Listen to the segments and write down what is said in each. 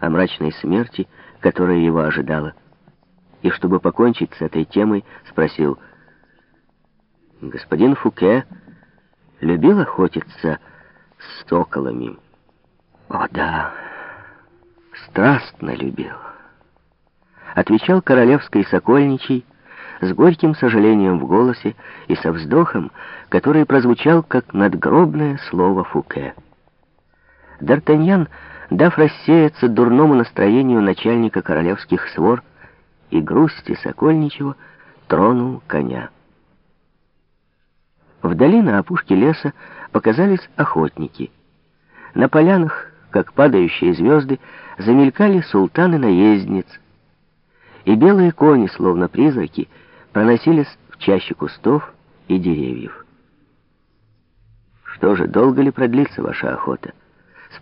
о мрачной смерти, которая его ожидала. И чтобы покончить с этой темой, спросил, «Господин Фуке любил охотиться с соколами?» «О, да, страстно любил», — отвечал королевский сокольничий, с горьким сожалением в голосе и со вздохом, который прозвучал как надгробное слово Фуке. Д'Артаньян, дав рассеяться дурному настроению начальника королевских свор и грусти Сокольничего, тронул коня. Вдали на опушке леса показались охотники. На полянах, как падающие звезды, замелькали султаны-наездниц, и белые кони, словно призраки, проносились в чаще кустов и деревьев. «Что же, долго ли продлится ваша охота?» —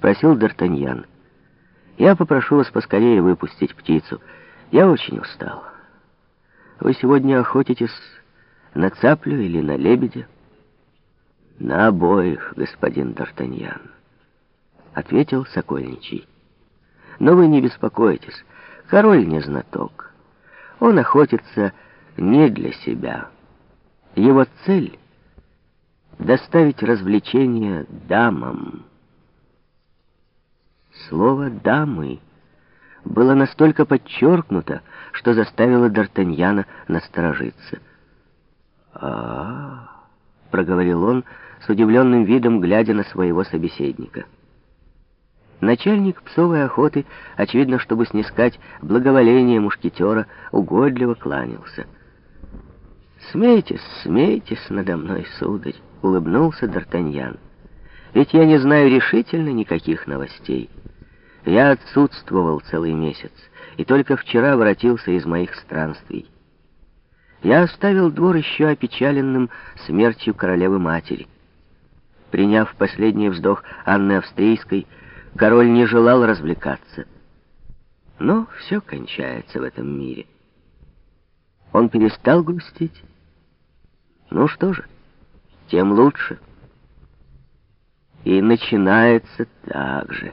спросил Д'Артаньян. «Я попрошу вас поскорее выпустить птицу. Я очень устал. Вы сегодня охотитесь на цаплю или на лебедя?» «На обоих, господин Д'Артаньян», — ответил Сокольничий. «Но вы не беспокойтесь, король не знаток. Он охотится не для себя. Его цель — доставить развлечения дамам. Слово «дамы» было настолько подчеркнуто, что заставило Д'Артаньяна насторожиться. а, -а, -а проговорил он с удивленным видом, глядя на своего собеседника. Начальник псовой охоты, очевидно, чтобы снискать благоволение мушкетера, угодливо кланялся. «Смейтесь, смейтесь надо мной, сударь», — улыбнулся Д'Артаньян. «Ведь я не знаю решительно никаких новостей. Я отсутствовал целый месяц, и только вчера воротился из моих странствий. Я оставил двор еще опечаленным смертью королевы-матери. Приняв последний вздох Анны Австрийской, король не желал развлекаться. Но все кончается в этом мире. Он перестал грустить, ну что же, тем лучше. И начинается так же,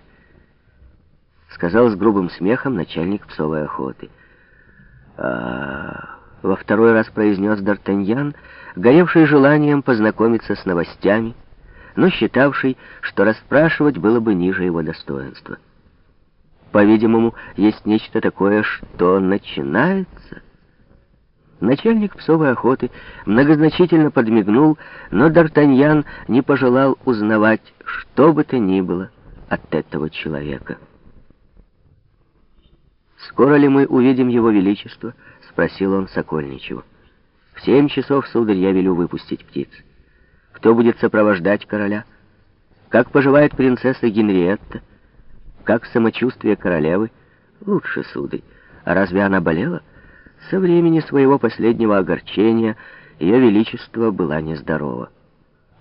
сказал с грубым смехом начальник псовой охоты. А, во второй раз произнес Д'Артаньян, горевший желанием познакомиться с новостями, но считавший, что расспрашивать было бы ниже его достоинства. По-видимому, есть нечто такое, что начинается... Начальник псовой охоты многозначительно подмигнул, но Д'Артаньян не пожелал узнавать, что бы то ни было от этого человека. «Скоро ли мы увидим его величество?» — спросил он Сокольничего. «В семь часов, сударь, я велю выпустить птиц. Кто будет сопровождать короля? Как поживает принцесса Генриетта? Как самочувствие королевы? Лучше, сударь. А разве она болела?» Со времени своего последнего огорчения ее величество была нездорова.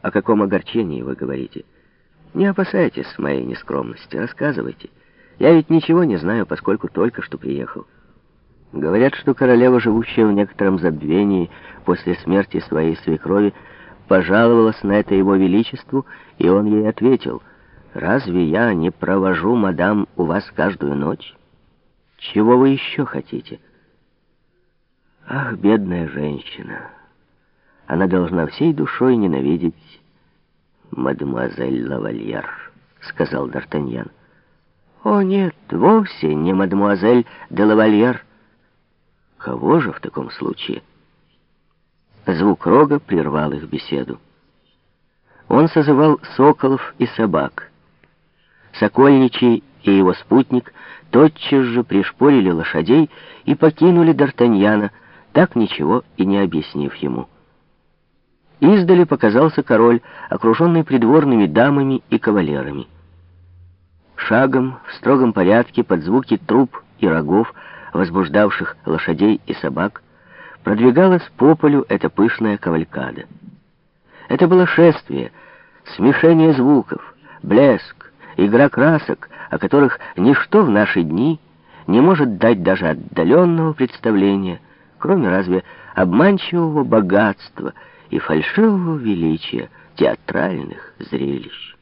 О каком огорчении вы говорите? Не опасайтесь моей нескромности, рассказывайте. Я ведь ничего не знаю, поскольку только что приехал. Говорят, что королева, живущая в некотором забвении после смерти своей свекрови, пожаловалась на это его величеству, и он ей ответил, «Разве я не провожу, мадам, у вас каждую ночь? Чего вы еще хотите?» Ах, бедная женщина! Она должна всей душой ненавидеть мадемуазель Лавальер, сказал Д'Артаньян. О, нет, вовсе не мадемуазель де Лавальер. Кого же в таком случае? Звук рога прервал их беседу. Он созывал соколов и собак. Сокольничий и его спутник тотчас же пришпорили лошадей и покинули Д'Артаньяна, так ничего и не объяснив ему. Издали показался король, окруженный придворными дамами и кавалерами. Шагом, в строгом порядке, под звуки труб и рогов, возбуждавших лошадей и собак, продвигалась по полю эта пышная кавалькада. Это было шествие, смешение звуков, блеск, игра красок, о которых ничто в наши дни не может дать даже отдаленного представления – кроме разве обманчивого богатства и фальшивого величия театральных зрелищ.